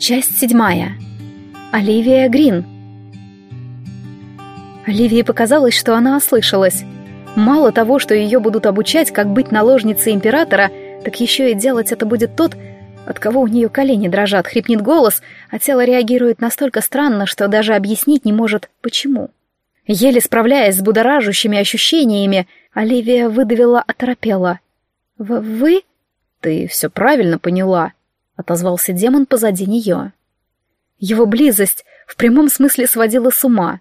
Часть седьмая. Оливия Грин. Оливии показалось, что она ослышалась. Мало того, что ее будут обучать, как быть наложницей императора, так еще и делать это будет тот, от кого у нее колени дрожат, хрипнет голос, а тело реагирует настолько странно, что даже объяснить не может, почему. Еле справляясь с будоражащими ощущениями, Оливия выдавила оторопела. «Вы?» «Ты все правильно поняла», — отозвался демон позади нее. Его близость в прямом смысле сводила с ума,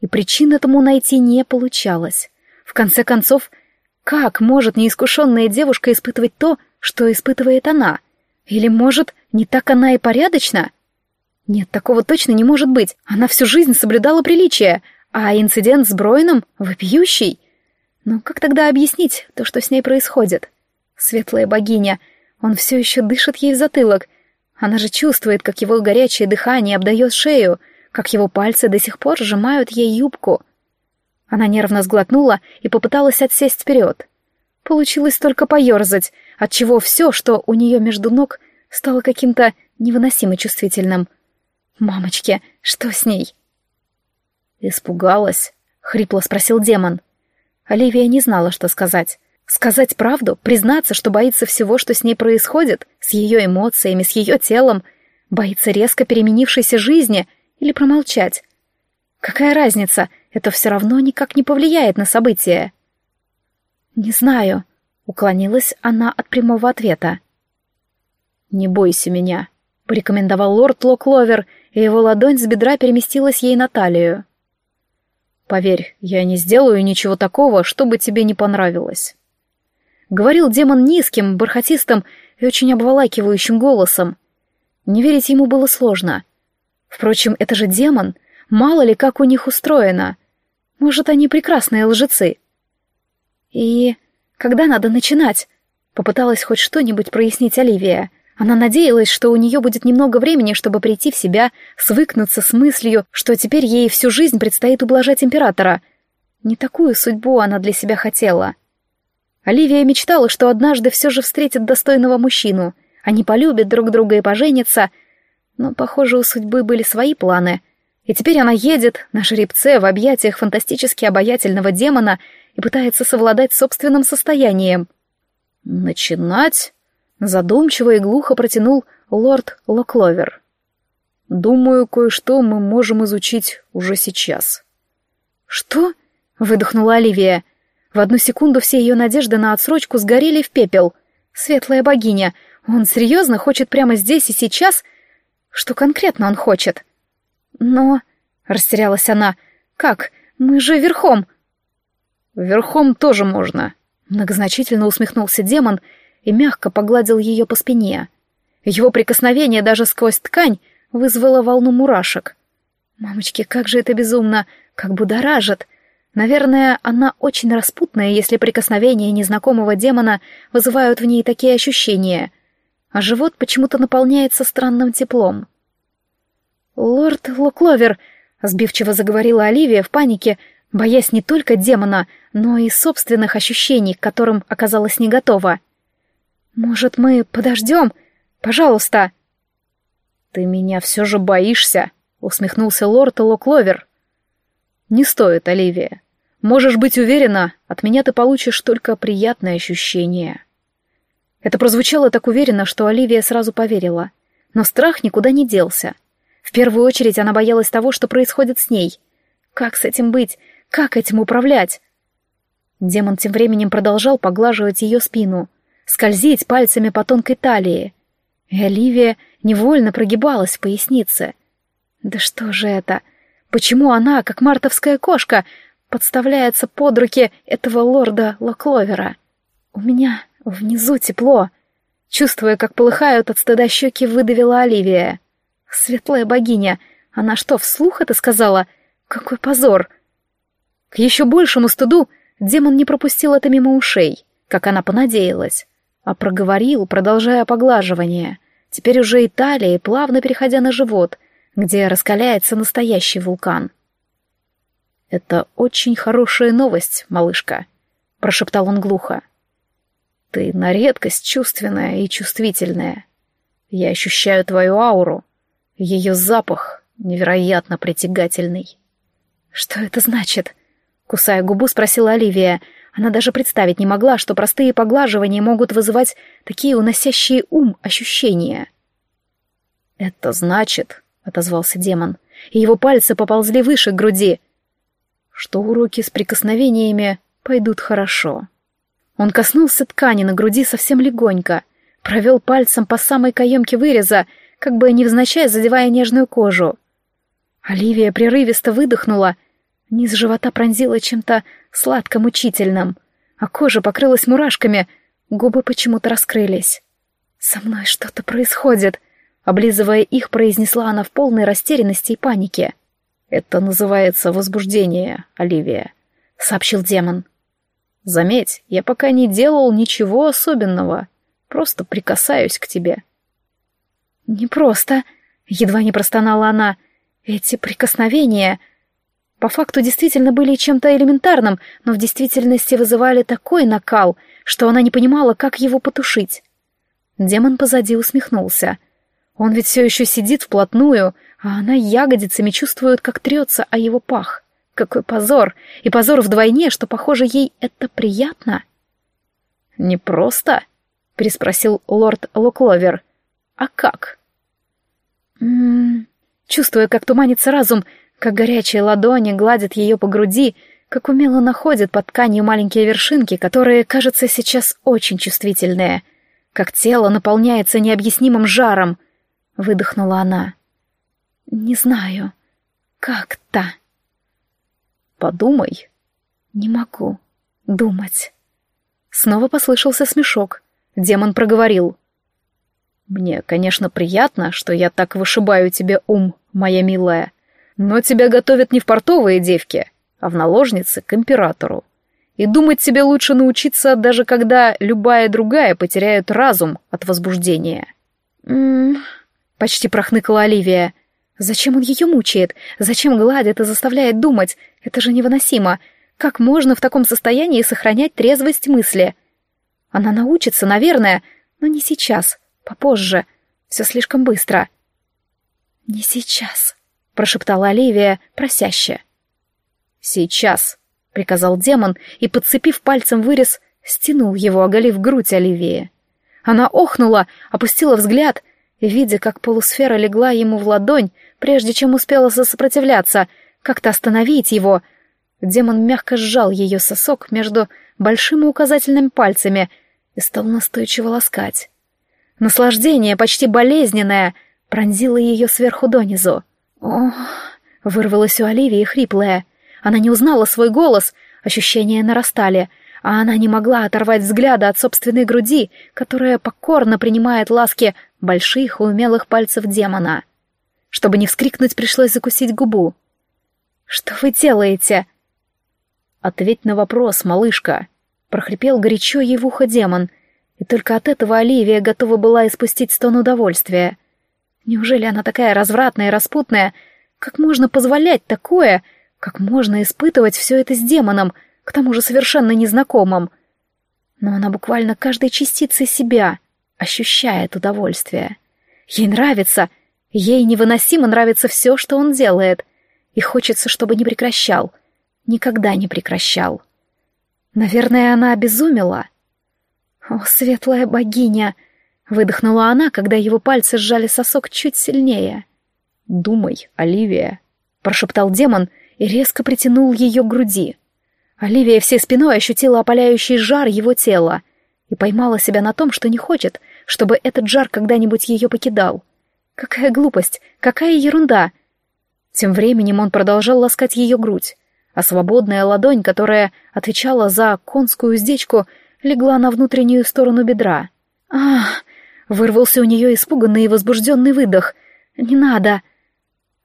и причин этому найти не получалось. В конце концов, как может неискушенная девушка испытывать то, что испытывает она? Или, может, не так она и порядочна? Нет, такого точно не может быть. Она всю жизнь соблюдала приличие, а инцидент с Бройном — вопиющий. Но как тогда объяснить то, что с ней происходит? Светлая богиня, он все еще дышит ей в затылок. Она же чувствует, как его горячее дыхание обдает шею, как его пальцы до сих пор сжимают ей юбку. Она нервно сглотнула и попыталась отсесть вперед. Получилось только поерзать, отчего все, что у нее между ног, стало каким-то невыносимо чувствительным. «Мамочки, что с ней?» «Испугалась?» — хрипло спросил демон. Оливия не знала, что сказать. Сказать правду, признаться, что боится всего, что с ней происходит, с ее эмоциями, с ее телом, боится резко переменившейся жизни или промолчать. Какая разница, это все равно никак не повлияет на события. «Не знаю», — уклонилась она от прямого ответа. «Не бойся меня», — порекомендовал лорд Локловер, и его ладонь с бедра переместилась ей на талию. «Поверь, я не сделаю ничего такого, чтобы тебе не понравилось». Говорил демон низким, бархатистым и очень обволакивающим голосом. Не верить ему было сложно. Впрочем, это же демон, мало ли как у них устроено. Может, они прекрасные лжецы. И когда надо начинать? Попыталась хоть что-нибудь прояснить Оливия. Она надеялась, что у нее будет немного времени, чтобы прийти в себя, свыкнуться с мыслью, что теперь ей всю жизнь предстоит ублажать императора. Не такую судьбу она для себя хотела. — Оливия мечтала, что однажды все же встретит достойного мужчину. Они полюбят друг друга и поженятся. Но, похоже, у судьбы были свои планы. И теперь она едет на жеребце в объятиях фантастически обаятельного демона и пытается совладать собственным состоянием. «Начинать?» — задумчиво и глухо протянул лорд Локловер. «Думаю, кое-что мы можем изучить уже сейчас». «Что?» — выдохнула Оливия. В одну секунду все ее надежды на отсрочку сгорели в пепел. Светлая богиня, он серьезно хочет прямо здесь и сейчас? Что конкретно он хочет? Но... Растерялась она. Как? Мы же верхом. Верхом тоже можно. Многозначительно усмехнулся демон и мягко погладил ее по спине. Его прикосновение даже сквозь ткань вызвало волну мурашек. Мамочки, как же это безумно, как будоражит. Наверное, она очень распутная, если прикосновения незнакомого демона вызывают в ней такие ощущения, а живот почему-то наполняется странным теплом. «Лорд Локловер», — сбивчиво заговорила Оливия в панике, боясь не только демона, но и собственных ощущений, к которым оказалась не готова. «Может, мы подождем? Пожалуйста!» «Ты меня все же боишься?» — усмехнулся лорд Локловер. «Не стоит, Оливия. Можешь быть уверена, от меня ты получишь только приятное ощущение. Это прозвучало так уверенно, что Оливия сразу поверила. Но страх никуда не делся. В первую очередь она боялась того, что происходит с ней. Как с этим быть? Как этим управлять? Демон тем временем продолжал поглаживать ее спину, скользить пальцами по тонкой талии. И Оливия невольно прогибалась в пояснице. Да что же это? Почему она, как мартовская кошка, подставляется под руки этого лорда Локловера. У меня внизу тепло. Чувствуя, как полыхают от стыда щеки, выдавила Оливия. Светлая богиня, она что, вслух это сказала? Какой позор! К еще большему стыду демон не пропустил это мимо ушей, как она понадеялась, а проговорил, продолжая поглаживание. Теперь уже Италия, плавно переходя на живот, где раскаляется настоящий вулкан. «Это очень хорошая новость, малышка», — прошептал он глухо. «Ты на редкость чувственная и чувствительная. Я ощущаю твою ауру. Ее запах невероятно притягательный. «Что это значит?» Кусая губу, спросила Оливия. Она даже представить не могла, что простые поглаживания могут вызывать такие уносящие ум ощущения. «Это значит», — отозвался демон, и его пальцы поползли выше груди, что уроки с прикосновениями пойдут хорошо. Он коснулся ткани на груди совсем легонько, провел пальцем по самой каемке выреза, как бы невзначай задевая нежную кожу. Оливия прерывисто выдохнула, низ живота пронзила чем-то сладко-мучительным, а кожа покрылась мурашками, губы почему-то раскрылись. «Со мной что-то происходит», — облизывая их, произнесла она в полной растерянности и панике. «Это называется возбуждение, Оливия», — сообщил демон. «Заметь, я пока не делал ничего особенного, просто прикасаюсь к тебе». «Не просто», — едва не простонала она, — «эти прикосновения...» По факту действительно были чем-то элементарным, но в действительности вызывали такой накал, что она не понимала, как его потушить. Демон позади усмехнулся. Он ведь все еще сидит вплотную, а она ягодицами чувствует, как трется о его пах. Какой позор! И позор вдвойне, что, похоже, ей это приятно. «Не просто?» — переспросил лорд Локловер. «А как?» М -м -м, Чувствуя, как туманится разум, как горячие ладони гладят ее по груди, как умело находят под тканью маленькие вершинки, которые, кажется, сейчас очень чувствительные, как тело наполняется необъяснимым жаром, выдохнула она. Не знаю, как-то. Подумай. Не могу думать. Снова послышался смешок. Демон проговорил. Мне, конечно, приятно, что я так вышибаю тебе ум, моя милая, но тебя готовят не в портовые девки, а в наложницы к императору. И думать тебе лучше научиться, даже когда любая другая потеряет разум от возбуждения. «М-м-м», почти прохныкала Оливия. «Зачем он ее мучает? Зачем гладит и заставляет думать? Это же невыносимо. Как можно в таком состоянии сохранять трезвость мысли? Она научится, наверное, но не сейчас, попозже. Все слишком быстро». «Не сейчас», прошептала Оливия просяще. «Сейчас», — приказал демон и, подцепив пальцем вырез, стянул его, оголив грудь Оливии. Она охнула, опустила взгляд, видя, как полусфера легла ему в ладонь, прежде чем успела сопротивляться, как-то остановить его, демон мягко сжал ее сосок между большим и указательным пальцами и стал настойчиво ласкать. Наслаждение, почти болезненное, пронзило ее сверху донизу. «Ох!» — вырвалось у Оливии хриплое. Она не узнала свой голос, ощущения нарастали, а она не могла оторвать взгляда от собственной груди, которая покорно принимает ласки больших и умелых пальцев демона. Чтобы не вскрикнуть, пришлось закусить губу. «Что вы делаете?» «Ответь на вопрос, малышка», — прохрипел горячо ей в ухо демон, и только от этого Оливия готова была испустить стон удовольствия. Неужели она такая развратная и распутная? Как можно позволять такое? Как можно испытывать все это с демоном, к тому же совершенно незнакомым? Но она буквально каждой частицей себя ощущает удовольствие. Ей нравится, ей невыносимо нравится все, что он делает, и хочется, чтобы не прекращал, никогда не прекращал. Наверное, она обезумела. О, светлая богиня! Выдохнула она, когда его пальцы сжали сосок чуть сильнее. «Думай, Оливия», — прошептал демон и резко притянул ее к груди. Оливия всей спиной ощутила опаляющий жар его тела и поймала себя на том, что не хочет, чтобы этот жар когда-нибудь ее покидал. Какая глупость, какая ерунда! Тем временем он продолжал ласкать ее грудь, а свободная ладонь, которая отвечала за конскую уздечку, легла на внутреннюю сторону бедра. «Ах!» Вырвался у нее испуганный и возбужденный выдох. «Не надо!»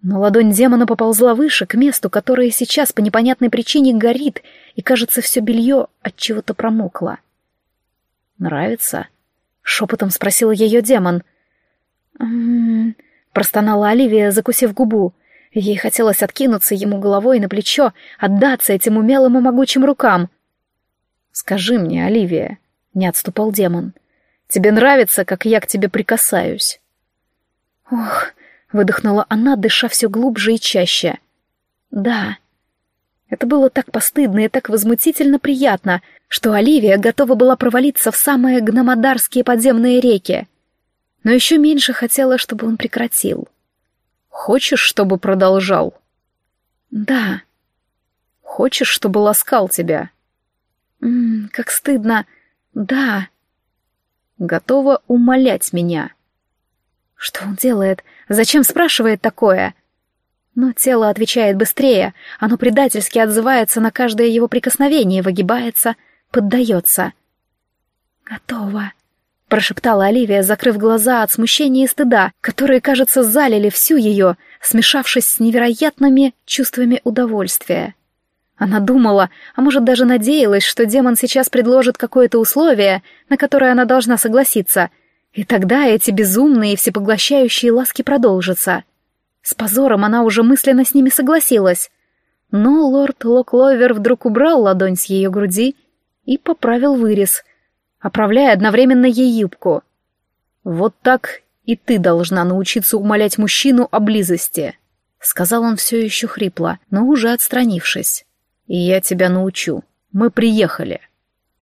Но ладонь демона поползла выше, к месту, которое сейчас по непонятной причине горит, и, кажется, все белье от чего-то промокло. «Нравится?» — шепотом спросил ее демон. «М-м-м», простонала Оливия, закусив губу. Ей хотелось откинуться ему головой на плечо, отдаться этим умелым и могучим рукам. «Скажи мне, Оливия», — не отступал демон, — Тебе нравится, как я к тебе прикасаюсь?» «Ох!» — выдохнула она, дыша все глубже и чаще. «Да». Это было так постыдно и так возмутительно приятно, что Оливия готова была провалиться в самые гномодарские подземные реки. Но еще меньше хотела, чтобы он прекратил. «Хочешь, чтобы продолжал?» «Да». «Хочешь, чтобы ласкал тебя?» «Ммм, как стыдно. Да». «Готова умолять меня?» Что он делает? Зачем спрашивает такое? Но тело отвечает быстрее, оно предательски отзывается на каждое его прикосновение, выгибается, поддается. «Готово», — прошептала Оливия, закрыв глаза от смущения и стыда, которые, кажется, залили всю ее, смешавшись с невероятными чувствами удовольствия. Она думала, а может даже надеялась, что демон сейчас предложит какое-то условие, на которое она должна согласиться, и тогда эти безумные и всепоглощающие ласки продолжатся. С позором она уже мысленно с ними согласилась. Но лорд Локловер вдруг убрал ладонь с ее груди и поправил вырез, оправляя одновременно ей юбку. «Вот так и ты должна научиться умолять мужчину о близости», — сказал он все еще хрипло, но уже отстранившись. «И я тебя научу. Мы приехали».